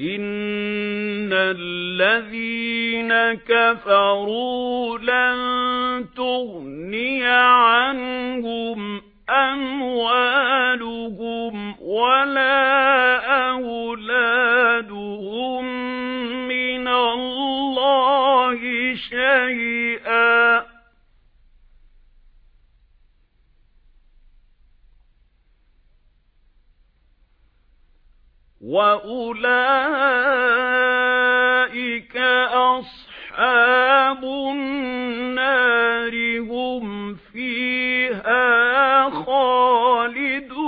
إِنَّ الَّذِينَ كَفَرُوا لَن تُغْنِيَ عَنْهُمْ أَمْوَالُهُمْ وَلَا أَوْلَادُهُمْ وَأُولَئِكَ أَصْحَابُ النَّارِ هُمْ فِيهَا خَالِدُونَ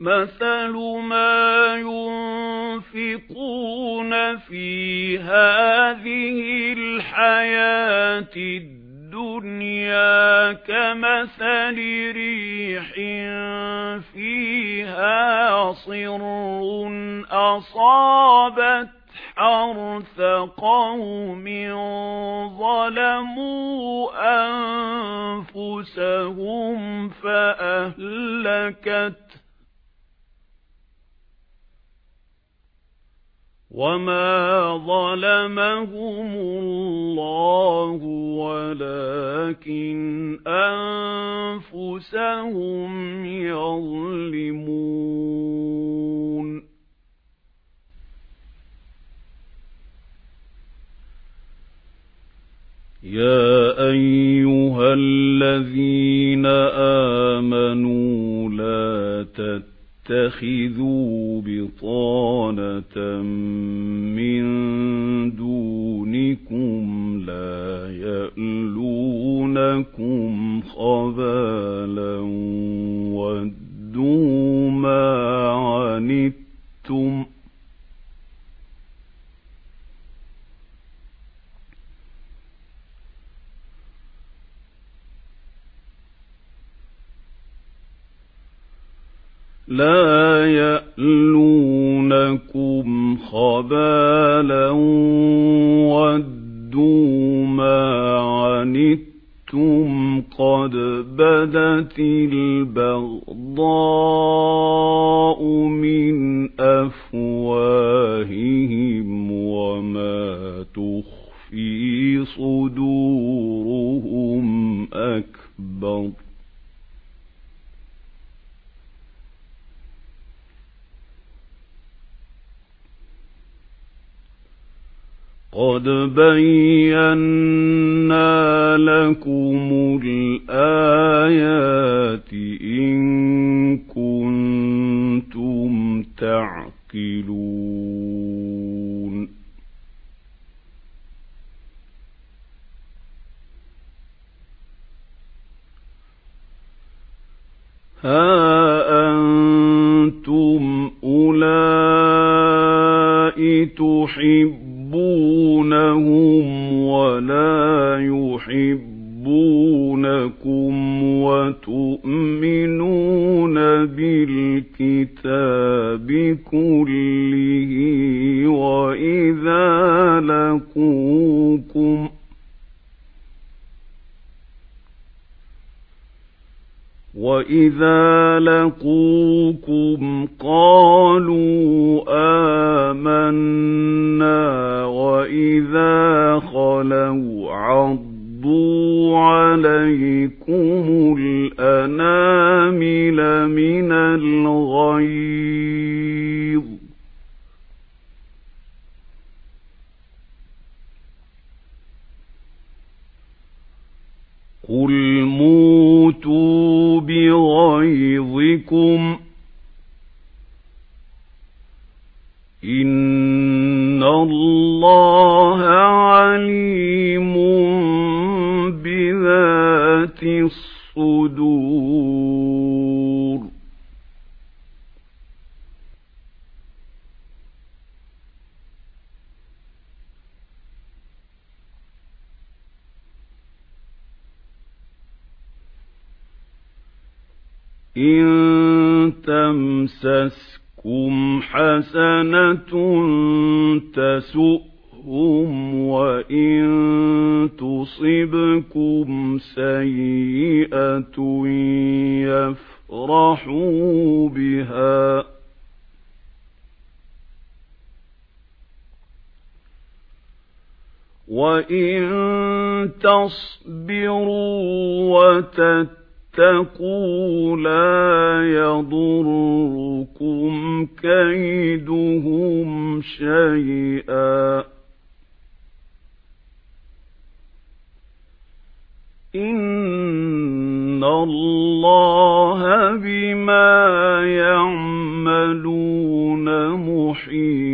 مَثَلُ مَا يُنْفِقُونَ فِي هَذِهِ الْحَيَاةِ الدُّنْيَا الدُّنْيَا كَمَثَلِ رِيحٍ فِيهَا صِرٌّ أَصَابَتْ حَرْثَ قَوْمٍ ظَلَمُوا أَنفُسَهُمْ فَأَهْلَكَتْهُ وَمَا ظَلَمَهُمُ اللَّهُ وَلَكِنْ أَنفُسَهُمْ يَظْلِمُونَ يَا أَيُّهَا الَّذِينَ آمَنُوا لَا تَتَّخِذُوا بِطَانَةً مِنْ دُونِكُمْ لَا يَأْلُونَكُمْ خَبَالًا وَدُّوا مَا عَنِتُّمْ لا يألونكم خبالا ودوا ما عنتم قد بدت البغضاء قَدْ بَيَّنَّا لَكُمُ الْآيَاتِ إِن كُنتُمْ تَعْقِلُونَ. هَا أَنتُمْ أُولَاءِ تُحِبُّونَ يحبونهم ولا يحبونكم وتؤمنون بالكتاب كله وإذا لقوكم وَإِذَا لَقُوكُمْ قَالُوا آمَنَّا وَإِذَا خَلَوْا عَضُّوا عَلَيْكُمُ الْأَنَامِلَ مِنَ الْغَيْظِ قُلْ مُوتُوا بِغَيظِكُمْ إِنَّ اللَّهَ عَلِيمٌ بِذَاتِ الصُّدُورِ. إِن تَمْسَسْكُمْ حَسَنَةٌ تَسُؤْهُمْ وَإِن تُصِبْكُمْ سَيِّئَةٌ يَفْرَحُوا بِهَا وَإِن تَصْبِرُوا وَتَتَّقُوا لَا يَضُرُّكُمْ كَيْدُهُمْ شَيْئًا. إِنَّ اللَّهَ بِمَا يَعْمَلُونَ مُحِيطٌ.